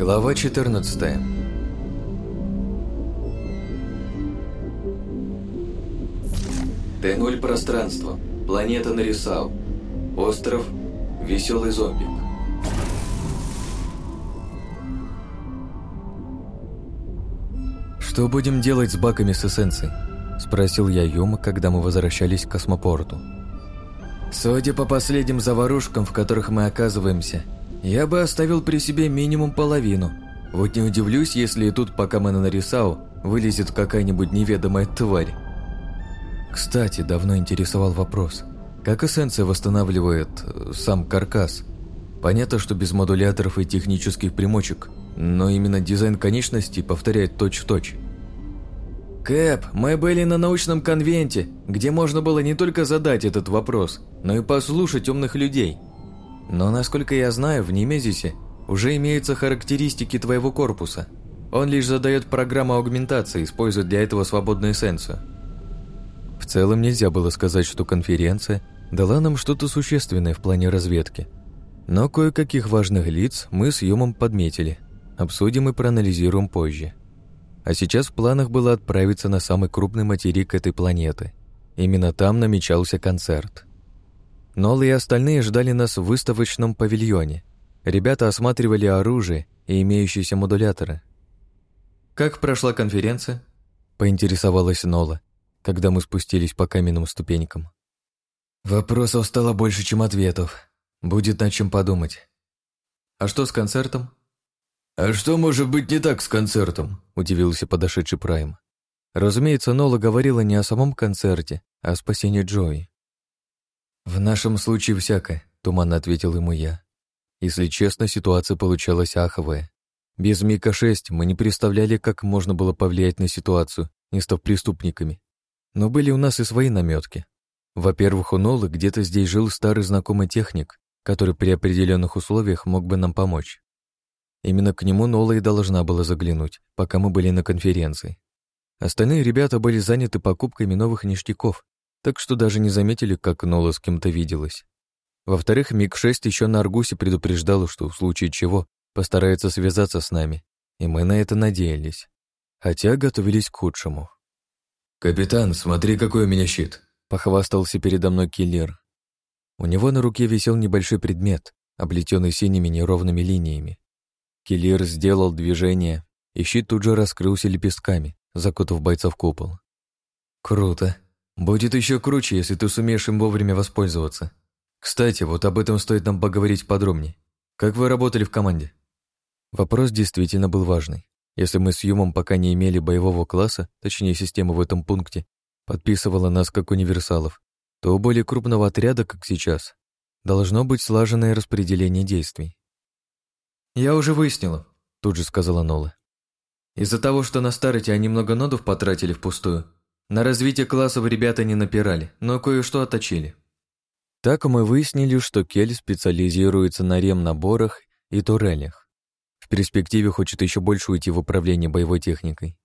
Глава 14 Т0 пространство. Планета Нарисал. Остров. Веселый зомбик. «Что будем делать с баками с эссенцией?» – спросил я Юма, когда мы возвращались к космопорту. «Судя по последним заварушкам, в которых мы оказываемся – я бы оставил при себе минимум половину. Вот не удивлюсь, если и тут, пока мы на вылезет какая-нибудь неведомая тварь. Кстати, давно интересовал вопрос. Как эссенция восстанавливает э, сам каркас? Понятно, что без модуляторов и технических примочек, но именно дизайн конечностей повторяет точь-в-точь. точь в точь «Кэп, мы были на научном конвенте, где можно было не только задать этот вопрос, но и послушать умных людей. Но, насколько я знаю, в Немезисе уже имеются характеристики твоего корпуса. Он лишь задает программу аугментации, используя для этого свободную эссенцию. В целом нельзя было сказать, что конференция дала нам что-то существенное в плане разведки. Но кое-каких важных лиц мы с Юмом подметили. Обсудим и проанализируем позже. А сейчас в планах было отправиться на самый крупный материк этой планеты. Именно там намечался концерт. Нол и остальные ждали нас в выставочном павильоне. Ребята осматривали оружие и имеющиеся модуляторы. «Как прошла конференция?» – поинтересовалась Нола, когда мы спустились по каменным ступенькам. «Вопросов стало больше, чем ответов. Будет над чем подумать». «А что с концертом?» «А что может быть не так с концертом?» – удивился подошедший Прайм. Разумеется, Нола говорила не о самом концерте, а о спасении Джои. «В нашем случае всякое», — туманно ответил ему я. Если честно, ситуация получалась аховая. Без Мика-6 мы не представляли, как можно было повлиять на ситуацию, не став преступниками. Но были у нас и свои наметки. Во-первых, у Нолы где-то здесь жил старый знакомый техник, который при определенных условиях мог бы нам помочь. Именно к нему Нола и должна была заглянуть, пока мы были на конференции. Остальные ребята были заняты покупками новых ништяков, так что даже не заметили, как Нола с кем-то виделась. Во-вторых, МиГ-6 еще на Аргусе предупреждала, что в случае чего постарается связаться с нами, и мы на это надеялись. Хотя готовились к худшему. «Капитан, смотри, какой у меня щит!» — похвастался передо мной киллер. У него на руке висел небольшой предмет, облетенный синими неровными линиями. Киллер сделал движение, и щит тут же раскрылся лепестками, закутав бойца в купол. «Круто!» Будет еще круче, если ты сумеешь им вовремя воспользоваться. Кстати, вот об этом стоит нам поговорить подробнее. Как вы работали в команде? Вопрос действительно был важный. Если мы с Юмом пока не имели боевого класса, точнее система в этом пункте, подписывала нас как универсалов, то у более крупного отряда, как сейчас, должно быть слаженное распределение действий. «Я уже выяснила», — тут же сказала Нола. «Из-за того, что на старте они много нодов потратили впустую, на развитие классов ребята не напирали, но кое-что отточили. Так мы выяснили, что Кель специализируется на ремнаборах и турелях. В перспективе хочет еще больше уйти в управление боевой техникой.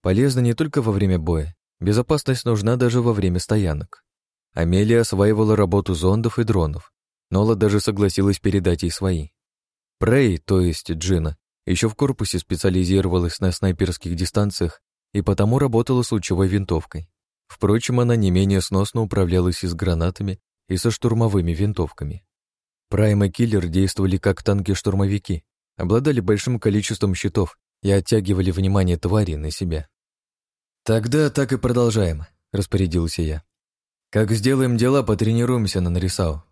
Полезно не только во время боя, безопасность нужна даже во время стоянок. Амелия осваивала работу зондов и дронов. Нола даже согласилась передать ей свои. Прей, то есть Джина, еще в корпусе специализировалась на снайперских дистанциях и потому работала с лучевой винтовкой. Впрочем, она не менее сносно управлялась и с гранатами, и со штурмовыми винтовками. Прайм и Киллер действовали как танки-штурмовики, обладали большим количеством щитов и оттягивали внимание твари на себя. «Тогда так и продолжаем», — распорядился я. «Как сделаем дела, потренируемся на Нарисау».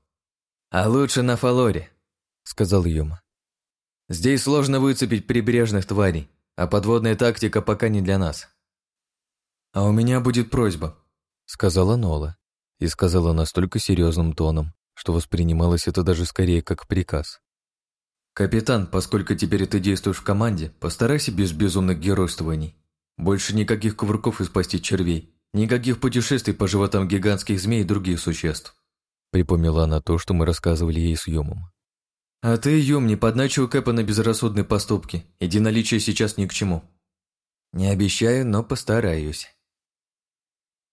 «А лучше на Фалоре», — сказал Юма. «Здесь сложно выцепить прибрежных тварей, а подводная тактика пока не для нас. А у меня будет просьба, сказала Нола и сказала настолько серьезным тоном, что воспринималось это даже скорее как приказ. «Капитан, поскольку теперь ты действуешь в команде, постарайся без безумных геройствований. Больше никаких кувырков и спасти червей, никаких путешествий по животам гигантских змей и других существ». Припомнила она то, что мы рассказывали ей с Юмом. А ты, Юм, не подначил Кэпа на безрассудные поступки. Иди, Единоличие сейчас ни к чему. Не обещаю, но постараюсь.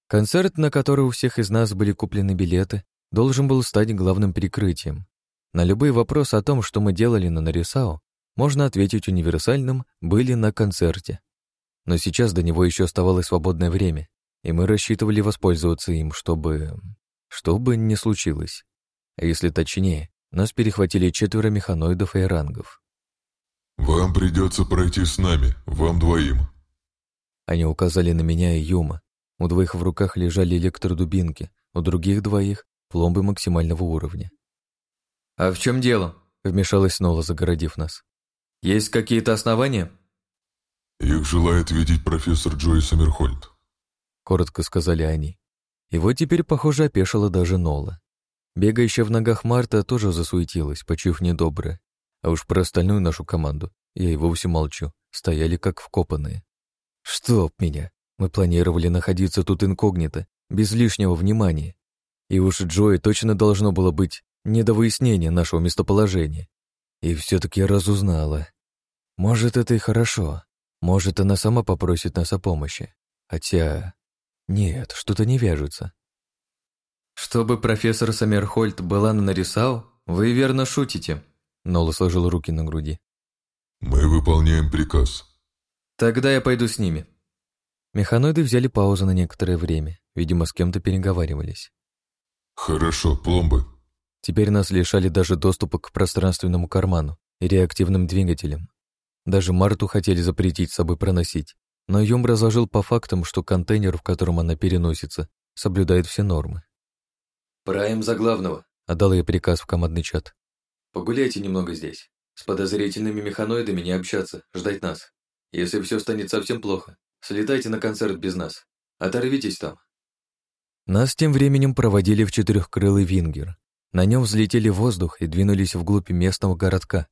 Концерт, на который у всех из нас были куплены билеты, должен был стать главным прикрытием. На любые вопросы о том, что мы делали на Нарисао, можно ответить универсальным «были на концерте». Но сейчас до него еще оставалось свободное время, и мы рассчитывали воспользоваться им, чтобы... чтобы не случилось. А если точнее, нас перехватили четверо механоидов и рангов. «Вам придется пройти с нами, вам двоим». Они указали на меня и Юма. У двоих в руках лежали электродубинки, у других двоих — пломбы максимального уровня. «А в чем дело?» — вмешалась Нола, загородив нас. «Есть какие-то основания?» «Их желает видеть профессор Джой Саммерхольд», — коротко сказали они. И вот теперь, похоже, опешила даже Нола. Бегающая в ногах Марта тоже засуетилась, почуяв недоброе. А уж про остальную нашу команду, я и вовсе молчу, стояли как вкопанные. «Чтоб меня! Мы планировали находиться тут инкогнито, без лишнего внимания. И уж Джои точно должно было быть не до выяснения нашего местоположения. И все таки разузнала. Может, это и хорошо. Может, она сама попросит нас о помощи. Хотя... Нет, что-то не вяжется. Чтобы профессор Саммерхольд была нарисал, вы верно шутите. Нола сложил руки на груди. Мы выполняем приказ. Тогда я пойду с ними. Механоиды взяли паузу на некоторое время. Видимо, с кем-то переговаривались. Хорошо, пломбы. Теперь нас лишали даже доступа к пространственному карману и реактивным двигателям. Даже Марту хотели запретить с собой проносить, но Юм разложил по фактам, что контейнер, в котором она переносится, соблюдает все нормы. Правим за главного», — отдал я приказ в командный чат. «Погуляйте немного здесь. С подозрительными механоидами не общаться, ждать нас. Если все станет совсем плохо, слетайте на концерт без нас. Оторвитесь там». Нас тем временем проводили в четырехкрылый вингер. На нем взлетели в воздух и двинулись вглубь местного городка.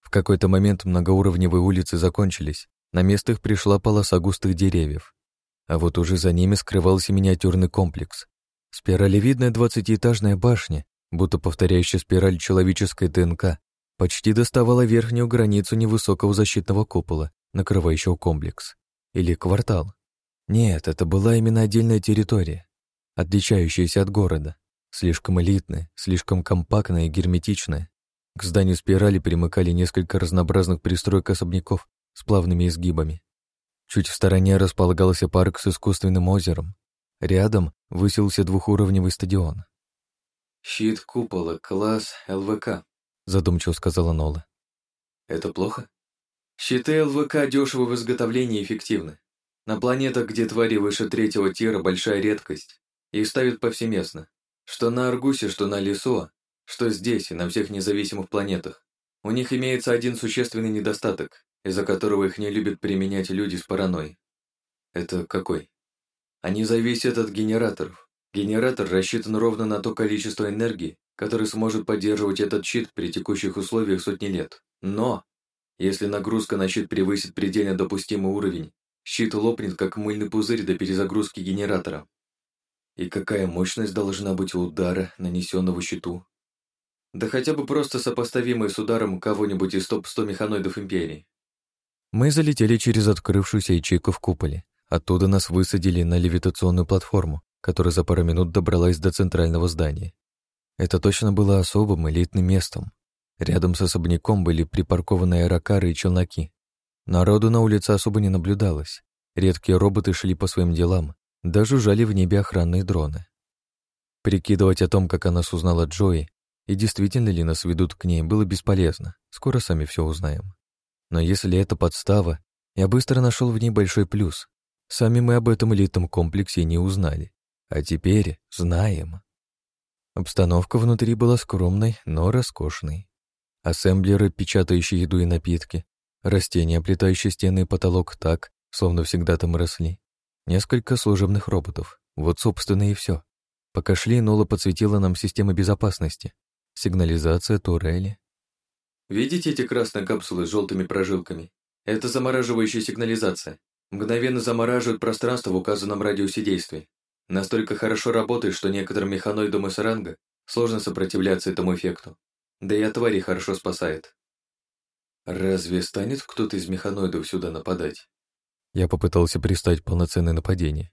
В какой-то момент многоуровневые улицы закончились, на место их пришла полоса густых деревьев. А вот уже за ними скрывался миниатюрный комплекс. Спиралевидная двадцатиэтажная башня, будто повторяющая спираль человеческой ДНК, почти доставала верхнюю границу невысокого защитного купола, накрывающего комплекс. Или квартал. Нет, это была именно отдельная территория, отличающаяся от города. Слишком элитная, слишком компактная и герметичная. К зданию спирали примыкали несколько разнообразных пристроек особняков с плавными изгибами. Чуть в стороне располагался парк с искусственным озером, Рядом высился двухуровневый стадион. «Щит купола, класс ЛВК», — задумчиво сказала Нола. «Это плохо?» «Щиты ЛВК дешево в изготовлении и эффективны. На планетах, где твари выше третьего тира, большая редкость. Их ставят повсеместно. Что на Аргусе, что на Лесуа, что здесь и на всех независимых планетах. У них имеется один существенный недостаток, из-за которого их не любят применять люди с паранойей. Это какой? Они зависят от генераторов. Генератор рассчитан ровно на то количество энергии, которое сможет поддерживать этот щит при текущих условиях сотни лет. Но, если нагрузка на щит превысит предельно допустимый уровень, щит лопнет как мыльный пузырь до перезагрузки генератора. И какая мощность должна быть у удара, нанесенного щиту? Да хотя бы просто сопоставимая с ударом кого-нибудь из топ-100 механоидов Империи. Мы залетели через открывшуюся ячейку в куполе, Оттуда нас высадили на левитационную платформу, которая за пару минут добралась до центрального здания. Это точно было особым элитным местом. Рядом с особняком были припаркованы аэрокары и челноки. Народу на улице особо не наблюдалось. Редкие роботы шли по своим делам, даже жали в небе охранные дроны. Прикидывать о том, как она нас узнала Джои, и действительно ли нас ведут к ней, было бесполезно. Скоро сами все узнаем. Но если это подстава, я быстро нашел в ней большой плюс. Сами мы об этом элитном комплексе не узнали, а теперь знаем. Обстановка внутри была скромной, но роскошной. Ассемблеры, печатающие еду и напитки, растения, оплетающие стены и потолок так, словно всегда там росли, несколько служебных роботов, вот, собственно, и все. Пока шли, Нола подсветила нам систему безопасности. Сигнализация, турели. «Видите эти красные капсулы с желтыми прожилками? Это замораживающая сигнализация. Мгновенно замораживает пространство в указанном радиусе действий. Настолько хорошо работает, что некоторым механоидам из Ранга сложно сопротивляться этому эффекту. Да и отвари хорошо спасает. Разве станет кто-то из механоидов сюда нападать? Я попытался пристать полноценное нападение.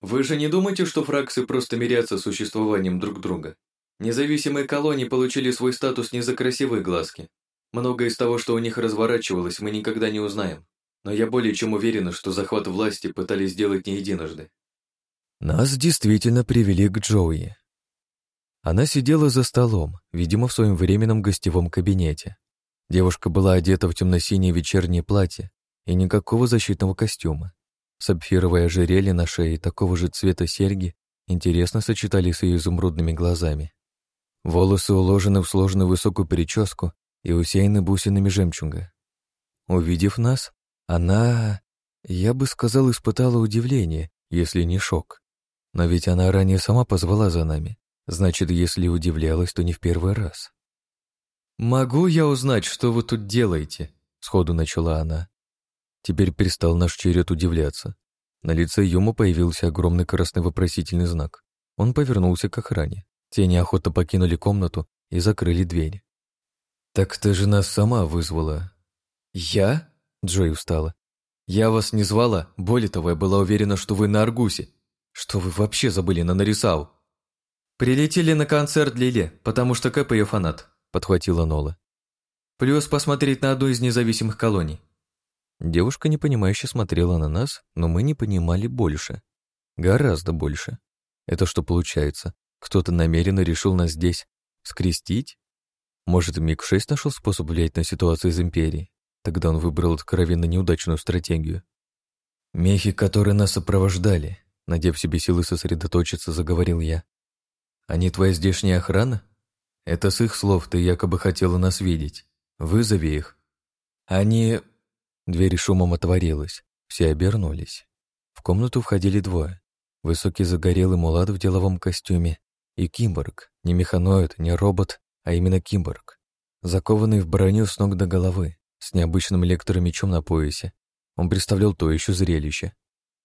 Вы же не думаете, что фракции просто мирятся с существованием друг друга? Независимые колонии получили свой статус не за красивые глазки. Многое из того, что у них разворачивалось, мы никогда не узнаем но я более чем уверена, что захват власти пытались сделать не единожды. Нас действительно привели к Джоуи. Она сидела за столом, видимо, в своем временном гостевом кабинете. Девушка была одета в темно-синее вечернее платье и никакого защитного костюма. Сапфировое ожерелье на шее такого же цвета серьги интересно сочетались с ее изумрудными глазами. Волосы уложены в сложную высокую прическу и усеяны бусинами жемчуга. Увидев нас, она, я бы сказал, испытала удивление, если не шок. Но ведь она ранее сама позвала за нами. Значит, если удивлялась, то не в первый раз. «Могу я узнать, что вы тут делаете?» — сходу начала она. Теперь перестал наш черед удивляться. На лице Юма появился огромный красный вопросительный знак. Он повернулся к охране. Те неохотно покинули комнату и закрыли дверь. «Так ты же нас сама вызвала». «Я?» Джой устала. «Я вас не звала. Более того, я была уверена, что вы на Аргусе. Что вы вообще забыли на Нарисау?» «Прилетели на концерт Лили, потому что Кэп ее фанат», — подхватила Нола. «Плюс посмотреть на одну из независимых колоний». Девушка непонимающе смотрела на нас, но мы не понимали больше. Гораздо больше. Это что получается? Кто-то намеренно решил нас здесь скрестить? Может, Миг-6 нашел способ влиять на ситуацию из Империи? Тогда он выбрал откровенно неудачную стратегию. «Мехи, которые нас сопровождали», — надев себе силы сосредоточиться, заговорил я. «Они твоя здешняя охрана? Это с их слов ты якобы хотела нас видеть. Вызови их». «Они...» Дверь шумом отворилась. Все обернулись. В комнату входили двое. Высокий загорелый мулат в деловом костюме и киборг. Не механоид, не робот, а именно киборг. Закованный в броню с ног до головы с необычным электромечом на поясе. Он представлял то еще зрелище.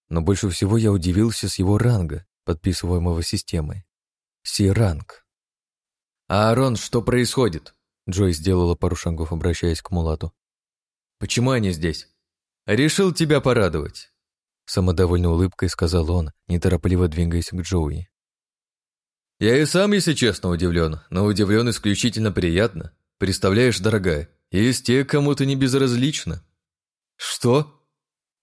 Но больше всего я удивился с его ранга, подписываемого системой. Си-ранг. «Аарон, что происходит?» Джой сделала пару шагов, обращаясь к Мулату. «Почему они здесь?» «Решил тебя порадовать!» Самодовольной улыбкой сказал он, неторопливо двигаясь к Джоуи. «Я и сам, если честно, удивлен, но удивлен исключительно приятно. Представляешь, дорогая, из тех, кому ты не безразлична». «Что?»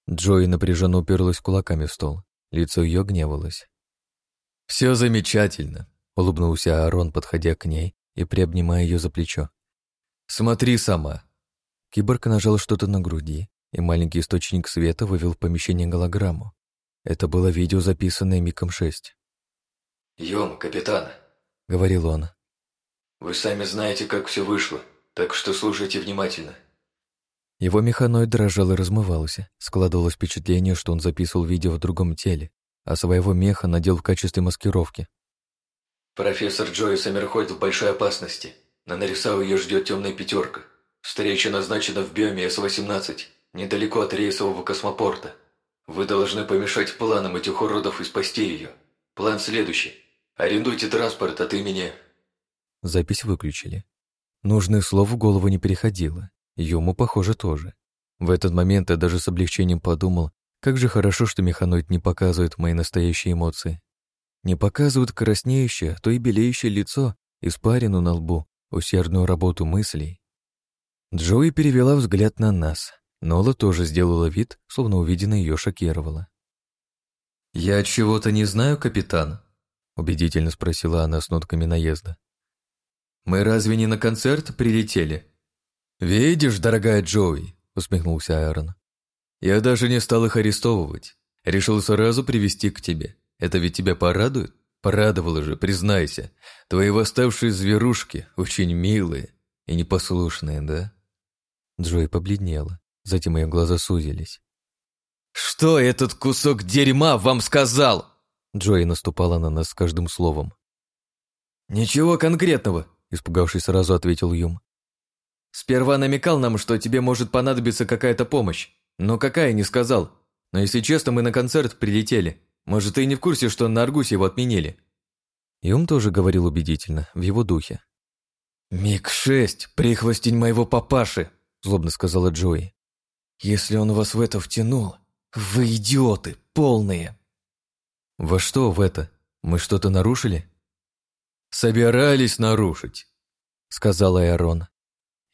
Джои напряженно уперлась кулаками в стол. Лицо ее гневалось. «Все замечательно», — улыбнулся Аарон, подходя к ней и приобнимая ее за плечо. «Смотри сама». Киборг нажал что-то на груди, и маленький источник света вывел в помещение голограмму. Это было видео, записанное Миком 6. «Йом, капитан», — говорил он. «Вы сами знаете, как все вышло так что слушайте внимательно». Его механоид дрожал и размывался. Складывалось впечатление, что он записывал видео в другом теле, а своего меха надел в качестве маскировки. «Профессор Джойс Амерхольд в большой опасности. На Нарисау ее ждет темная пятерка. Встреча назначена в биоме С-18, недалеко от рейсового космопорта. Вы должны помешать планам этих уродов и спасти ее. План следующий. Арендуйте транспорт от имени...» Запись выключили. Нужное слово в голову не переходило. Йому, похоже, тоже. В этот момент я даже с облегчением подумал, как же хорошо, что механоид не показывает мои настоящие эмоции. Не показывают краснеющее, а то и белеющее лицо, испарину на лбу, усердную работу мыслей. Джои перевела взгляд на нас. Нола тоже сделала вид, словно увиденное ее шокировало. «Я чего-то не знаю, капитан?» — убедительно спросила она с нотками наезда. Мы разве не на концерт прилетели?» «Видишь, дорогая Джои», — усмехнулся Аарон. «Я даже не стал их арестовывать. Решил сразу привести к тебе. Это ведь тебя порадует? Порадовало же, признайся. Твои восставшие зверушки очень милые и непослушные, да?» Джои побледнела. Затем ее глаза сузились. «Что этот кусок дерьма вам сказал?» Джои наступала на нас с каждым словом. «Ничего конкретного испугавшись сразу, ответил Юм. «Сперва намекал нам, что тебе может понадобиться какая-то помощь, но какая, не сказал. Но если честно, мы на концерт прилетели. Может, ты и не в курсе, что на Аргусе его отменили?» Юм тоже говорил убедительно, в его духе. «Миг-6, прихвостень моего папаши!» – злобно сказала Джои. «Если он вас в это втянул, вы идиоты, полные!» «Во что в это? Мы что-то нарушили?» собирались нарушить», — сказал Эрон.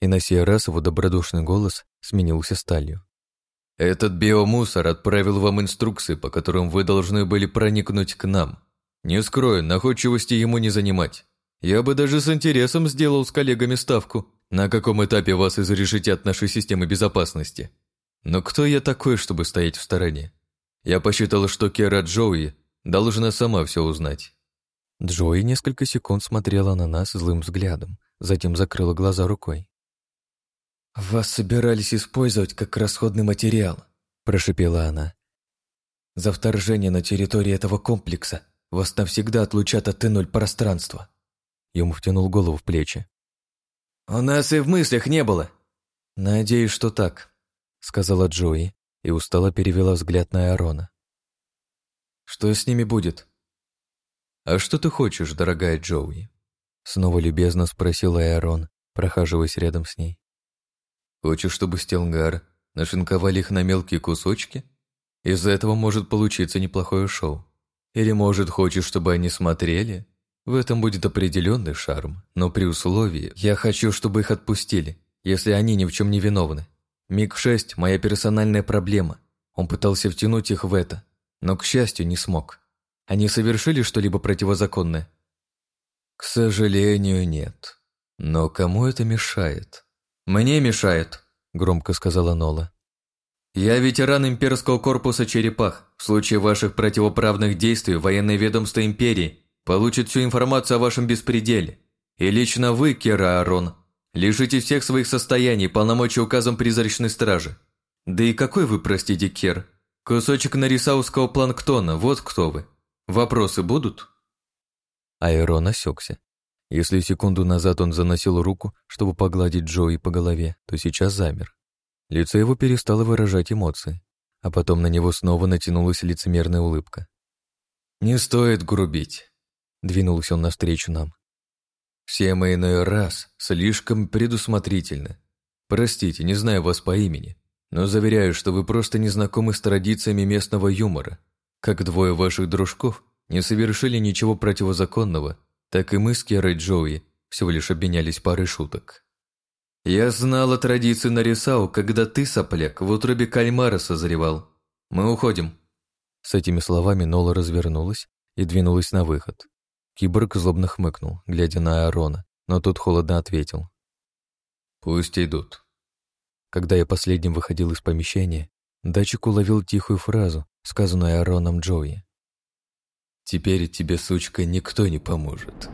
И на сей раз его добродушный голос сменился сталью. «Этот биомусор отправил вам инструкции, по которым вы должны были проникнуть к нам. Не скрою, находчивости ему не занимать. Я бы даже с интересом сделал с коллегами ставку, на каком этапе вас изрешетят нашей системы безопасности. Но кто я такой, чтобы стоять в стороне? Я посчитал, что Кера Джоуи должна сама все узнать». Джои несколько секунд смотрела на нас злым взглядом, затем закрыла глаза рукой. «Вас собирались использовать как расходный материал», – прошепела она. «За вторжение на территории этого комплекса вас там всегда отлучат от Т-0 пространства». Ему втянул голову в плечи. «У нас и в мыслях не было!» «Надеюсь, что так», — сказала Джои и устало перевела взгляд на Арона. «Что с ними будет?» «А что ты хочешь, дорогая Джоуи?» Снова любезно спросил Эарон, прохаживаясь рядом с ней. «Хочешь, чтобы Стелгар нашинковали их на мелкие кусочки? Из-за этого может получиться неплохое шоу. Или, может, хочешь, чтобы они смотрели? В этом будет определенный шарм, но при условии я хочу, чтобы их отпустили, если они ни в чем не виновны. Миг-6 – моя персональная проблема. Он пытался втянуть их в это, но, к счастью, не смог. Они совершили что-либо противозаконное? К сожалению, нет. Но кому это мешает? Мне мешает, громко сказала Нола. Я ветеран имперского корпуса черепах. В случае ваших противоправных действий военное ведомство империи получит всю информацию о вашем беспределе. И лично вы, Кера Арон, лишите всех своих состояний полномочий указом призрачной стражи. Да и какой вы, простите, Кер? Кусочек нарисауского планктона, вот кто вы. Вопросы будут?» Айрон осекся. Если секунду назад он заносил руку, чтобы погладить Джои по голове, то сейчас замер. Лицо его перестало выражать эмоции, а потом на него снова натянулась лицемерная улыбка. «Не стоит грубить», — двинулся он навстречу нам. «Все мы иной раз слишком предусмотрительны. Простите, не знаю вас по имени, но заверяю, что вы просто не знакомы с традициями местного юмора. Как двое ваших дружков, не совершили ничего противозаконного, так и мы с Керой Джоуи всего лишь обменялись парой шуток. «Я знал о традиции Нарисау, когда ты, сопляк, в утробе кальмара созревал. Мы уходим». С этими словами Нола развернулась и двинулась на выход. Киборг злобно хмыкнул, глядя на Арона, но тот холодно ответил. «Пусть идут». Когда я последним выходил из помещения, датчик уловил тихую фразу, сказанную Ароном Джоуи. Теперь тебе, сучка, никто не поможет.